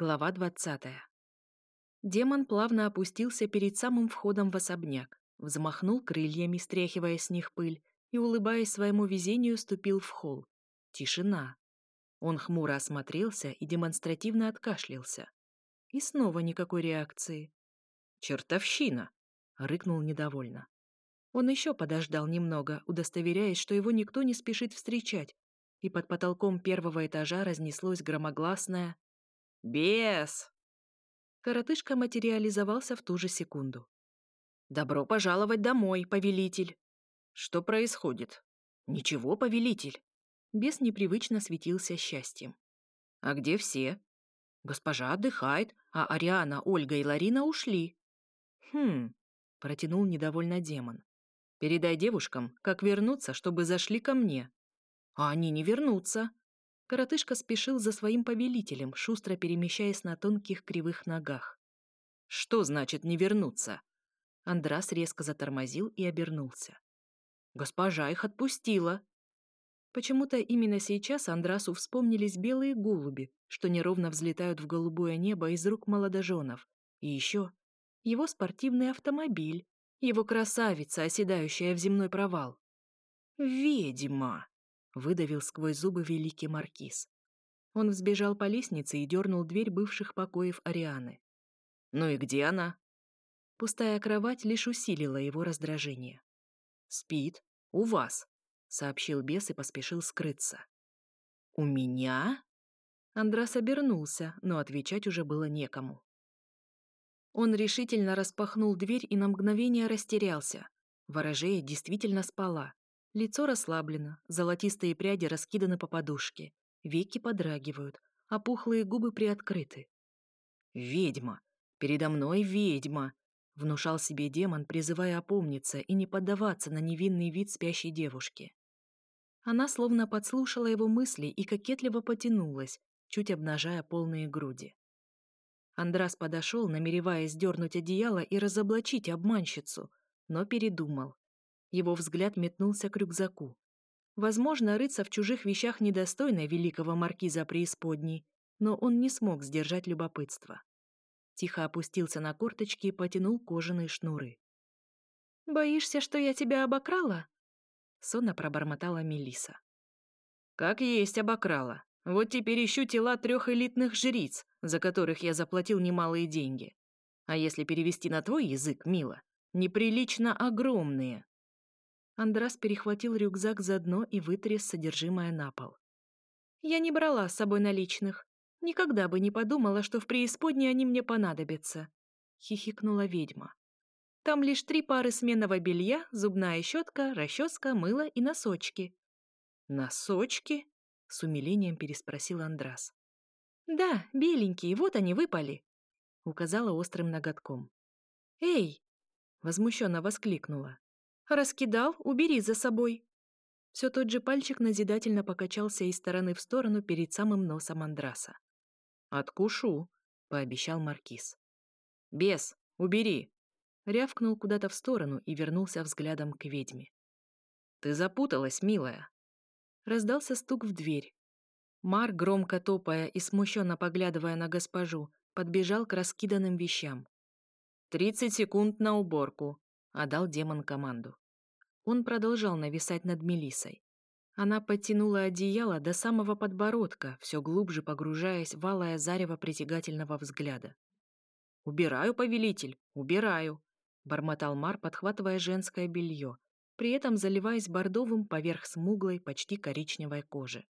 Глава 20. Демон плавно опустился перед самым входом в особняк, взмахнул крыльями, стряхивая с них пыль, и, улыбаясь своему везению, ступил в холл. Тишина. Он хмуро осмотрелся и демонстративно откашлялся. И снова никакой реакции. «Чертовщина!» — рыкнул недовольно. Он еще подождал немного, удостоверяясь, что его никто не спешит встречать, и под потолком первого этажа разнеслось громогласное «Бес!». Коротышка материализовался в ту же секунду. «Добро пожаловать домой, повелитель!» «Что происходит?» «Ничего, повелитель!» Бес непривычно светился счастьем. «А где все?» «Госпожа отдыхает, а Ариана, Ольга и Ларина ушли». «Хм...» — протянул недовольно демон. «Передай девушкам, как вернуться, чтобы зашли ко мне». «А они не вернутся». Коротышка спешил за своим повелителем, шустро перемещаясь на тонких кривых ногах. «Что значит не вернуться?» Андрас резко затормозил и обернулся. «Госпожа их отпустила!» Почему-то именно сейчас Андрасу вспомнились белые голуби, что неровно взлетают в голубое небо из рук молодоженов, и еще его спортивный автомобиль, его красавица, оседающая в земной провал. «Ведьма!» — выдавил сквозь зубы великий маркиз. Он взбежал по лестнице и дернул дверь бывших покоев Арианы. «Ну и где она?» Пустая кровать лишь усилила его раздражение. «Спит. У вас», — сообщил бес и поспешил скрыться. «У меня?» Андрас обернулся, но отвечать уже было некому. Он решительно распахнул дверь и на мгновение растерялся. Ворожея действительно спала. Лицо расслаблено, золотистые пряди раскиданы по подушке, веки подрагивают, а пухлые губы приоткрыты. «Ведьма! Передо мной ведьма!» — внушал себе демон, призывая опомниться и не поддаваться на невинный вид спящей девушки. Она словно подслушала его мысли и кокетливо потянулась, чуть обнажая полные груди. Андрас подошел, намереваясь дернуть одеяло и разоблачить обманщицу, но передумал. Его взгляд метнулся к рюкзаку. Возможно, рыться в чужих вещах недостойно великого маркиза преисподней, но он не смог сдержать любопытство. Тихо опустился на корточки и потянул кожаные шнуры. «Боишься, что я тебя обокрала?» Сонно пробормотала Мелиса. «Как есть обокрала. Вот теперь ищу тела трех элитных жриц, за которых я заплатил немалые деньги. А если перевести на твой язык, мила, неприлично огромные». Андрас перехватил рюкзак за дно и вытряс содержимое на пол. «Я не брала с собой наличных. Никогда бы не подумала, что в преисподней они мне понадобятся», — хихикнула ведьма. «Там лишь три пары сменного белья, зубная щетка, расческа, мыло и носочки». «Носочки?» — с умилением переспросил Андрас. «Да, беленькие, вот они выпали», — указала острым ноготком. «Эй!» — возмущенно воскликнула. «Раскидал, убери за собой». Все тот же пальчик назидательно покачался из стороны в сторону перед самым носом Андраса. «Откушу», — пообещал Маркиз. «Бес, убери!» Рявкнул куда-то в сторону и вернулся взглядом к ведьме. «Ты запуталась, милая!» Раздался стук в дверь. Мар, громко топая и смущенно поглядывая на госпожу, подбежал к раскиданным вещам. «Тридцать секунд на уборку», — отдал демон команду. Он продолжал нависать над Мелисой. Она подтянула одеяло до самого подбородка, все глубже погружаясь в алое зарево притягательного взгляда. «Убираю, повелитель, убираю», — бормотал Мар, подхватывая женское белье, при этом заливаясь бордовым поверх смуглой, почти коричневой кожи.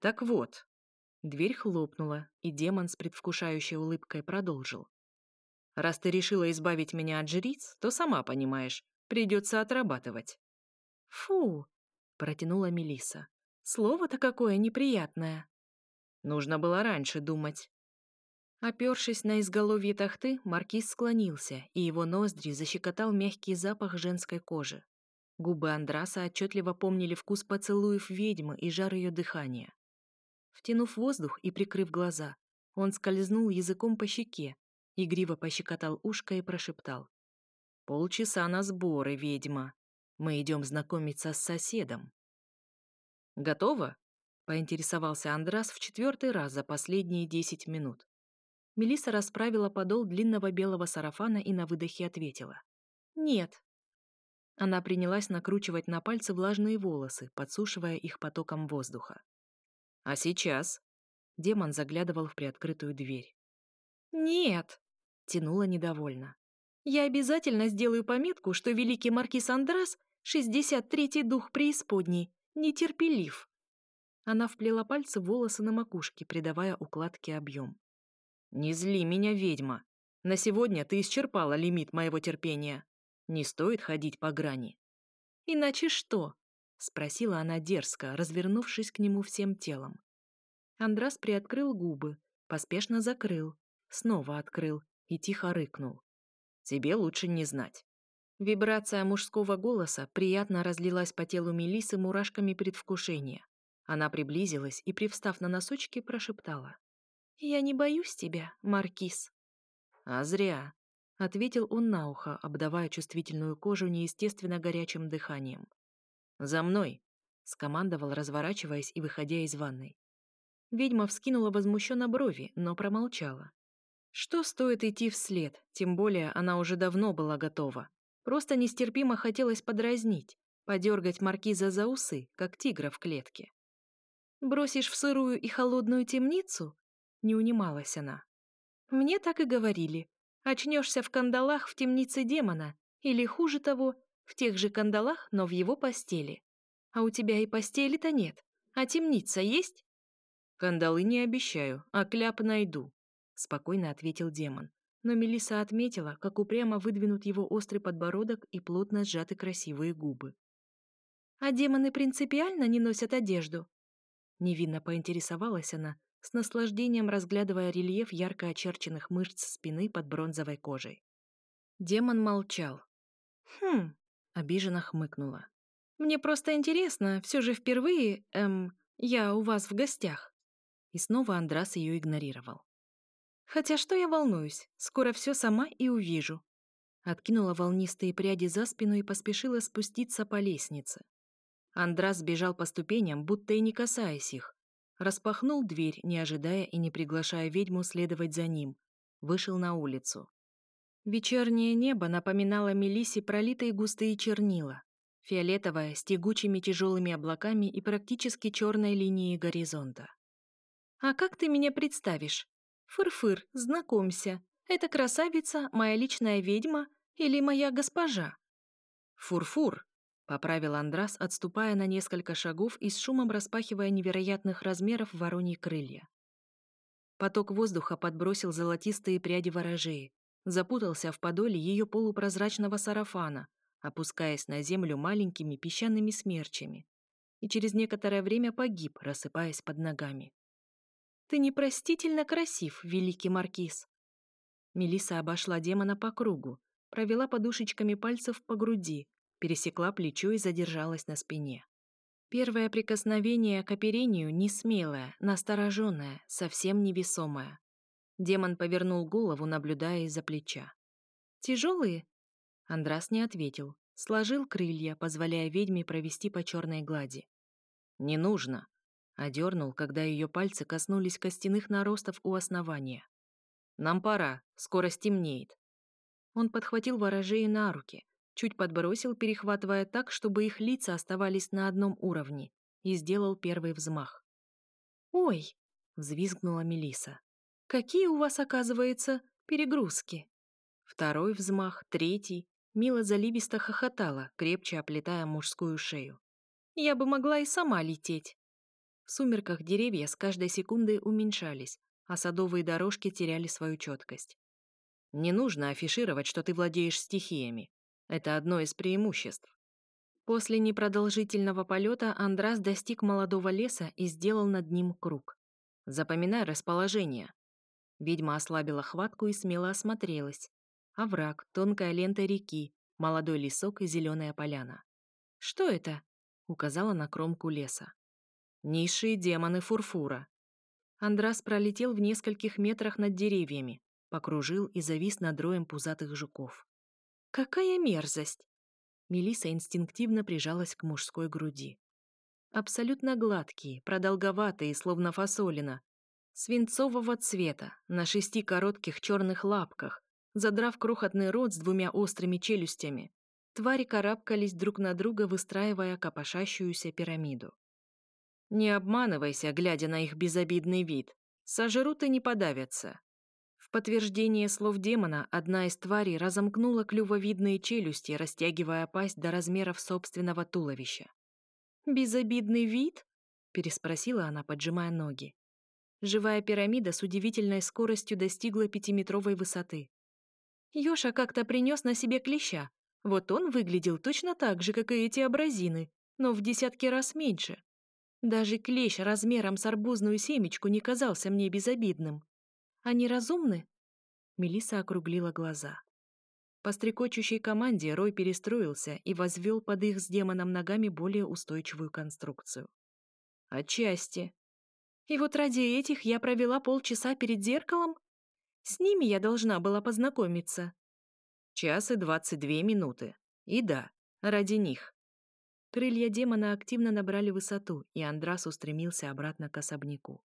Так вот, дверь хлопнула, и демон с предвкушающей улыбкой продолжил. Раз ты решила избавить меня от жриц, то сама понимаешь, придется отрабатывать. Фу, протянула Мелиса. Слово-то какое неприятное. Нужно было раньше думать. Опершись на изголовье тахты, маркиз склонился, и его ноздри защекотал мягкий запах женской кожи. Губы Андраса отчетливо помнили вкус поцелуев ведьмы и жар ее дыхания. Втянув воздух и прикрыв глаза, он скользнул языком по щеке, игриво пощекотал ушко и прошептал. «Полчаса на сборы, ведьма. Мы идем знакомиться с соседом». «Готово?» поинтересовался Андрас в четвертый раз за последние десять минут. Мелиса расправила подол длинного белого сарафана и на выдохе ответила. «Нет». Она принялась накручивать на пальцы влажные волосы, подсушивая их потоком воздуха. «А сейчас?» Демон заглядывал в приоткрытую дверь. «Нет», — тянула недовольно. «Я обязательно сделаю пометку, что великий маркиз Андрас, 63-й дух преисподней, нетерпелив». Она вплела пальцы в волосы на макушке, придавая укладке объем. «Не зли меня, ведьма. На сегодня ты исчерпала лимит моего терпения. Не стоит ходить по грани». «Иначе что?» — спросила она дерзко, развернувшись к нему всем телом. Андрас приоткрыл губы, поспешно закрыл, снова открыл и тихо рыкнул. «Тебе лучше не знать». Вибрация мужского голоса приятно разлилась по телу Мелисы мурашками предвкушения. Она приблизилась и, привстав на носочки, прошептала. «Я не боюсь тебя, Маркиз». «А зря», — ответил он на ухо, обдавая чувствительную кожу неестественно горячим дыханием. «За мной», — скомандовал, разворачиваясь и выходя из ванной. Ведьма вскинула возмущенно брови, но промолчала. Что стоит идти вслед, тем более она уже давно была готова. Просто нестерпимо хотелось подразнить, подергать маркиза за усы, как тигра в клетке. «Бросишь в сырую и холодную темницу?» Не унималась она. Мне так и говорили. Очнешься в кандалах в темнице демона, или, хуже того, в тех же кандалах, но в его постели. А у тебя и постели-то нет. А темница есть? Кандалы не обещаю, а кляп найду, спокойно ответил демон. Но Мелиса отметила, как упрямо выдвинут его острый подбородок и плотно сжаты красивые губы. А демоны принципиально не носят одежду? Невинно поинтересовалась она, с наслаждением разглядывая рельеф ярко очерченных мышц спины под бронзовой кожей. Демон молчал. «Хм», — обиженно хмыкнула. «Мне просто интересно, все же впервые, эм, я у вас в гостях». И снова Андрас ее игнорировал. «Хотя что я волнуюсь, скоро все сама и увижу». Откинула волнистые пряди за спину и поспешила спуститься по лестнице. Андрас бежал по ступеням, будто и не касаясь их, Распахнул дверь, не ожидая и не приглашая ведьму следовать за ним. Вышел на улицу. Вечернее небо напоминало Мелисе пролитые густые чернила. Фиолетовое, с тягучими тяжелыми облаками и практически черной линией горизонта. «А как ты меня представишь? Фыр-фыр, знакомься. Это красавица, моя личная ведьма или моя госпожа?» «Фур-фур», Поправил Андрас, отступая на несколько шагов и с шумом распахивая невероятных размеров вороньи крылья. Поток воздуха подбросил золотистые пряди ворожеи, запутался в подоле ее полупрозрачного сарафана, опускаясь на землю маленькими песчаными смерчами, и через некоторое время погиб, рассыпаясь под ногами. «Ты непростительно красив, великий маркиз!» Мелиса обошла демона по кругу, провела подушечками пальцев по груди, пересекла плечо и задержалась на спине. Первое прикосновение к оперению не смелое, настороженное, совсем невесомое. Демон повернул голову, наблюдая из-за плеча. «Тяжелые?» Андрас не ответил, сложил крылья, позволяя ведьме провести по черной глади. «Не нужно», — одернул, когда ее пальцы коснулись костяных наростов у основания. «Нам пора, скоро стемнеет». Он подхватил ворожею на руки, чуть подбросил, перехватывая так, чтобы их лица оставались на одном уровне, и сделал первый взмах. «Ой!» — взвизгнула Мелиса. «Какие у вас, оказывается, перегрузки?» Второй взмах, третий. Мила заливисто хохотала, крепче оплетая мужскую шею. «Я бы могла и сама лететь!» В сумерках деревья с каждой секундой уменьшались, а садовые дорожки теряли свою четкость. «Не нужно афишировать, что ты владеешь стихиями», это одно из преимуществ. После непродолжительного полета Андрас достиг молодого леса и сделал над ним круг. Запоминай расположение. Ведьма ослабила хватку и смело осмотрелась. Овраг, тонкая лента реки, молодой лесок и зеленая поляна. «Что это?» — указала на кромку леса. «Низшие демоны Фурфура». Андрас пролетел в нескольких метрах над деревьями, покружил и завис над роем пузатых жуков. Какая мерзость! Мелиса инстинктивно прижалась к мужской груди. Абсолютно гладкие, продолговатые, словно фасолина. Свинцового цвета, на шести коротких черных лапках, задрав крохотный рот с двумя острыми челюстями. Твари карабкались друг на друга, выстраивая копошащуюся пирамиду. Не обманывайся, глядя на их безобидный вид. Сожрут и не подавятся. В подтверждение слов демона одна из тварей разомкнула клювовидные челюсти, растягивая пасть до размеров собственного туловища. «Безобидный вид?» — переспросила она, поджимая ноги. Живая пирамида с удивительной скоростью достигла пятиметровой высоты. Ёша как-то принес на себе клеща. Вот он выглядел точно так же, как и эти абразины, но в десятки раз меньше. Даже клещ размером с арбузную семечку не казался мне безобидным. Они разумны? Мелиса округлила глаза. По стрекочущей команде Рой перестроился и возвел под их с демоном ногами более устойчивую конструкцию. Отчасти. И вот ради этих я провела полчаса перед зеркалом? С ними я должна была познакомиться. Час и двадцать две минуты. И да, ради них. Крылья демона активно набрали высоту, и Андрас устремился обратно к особняку.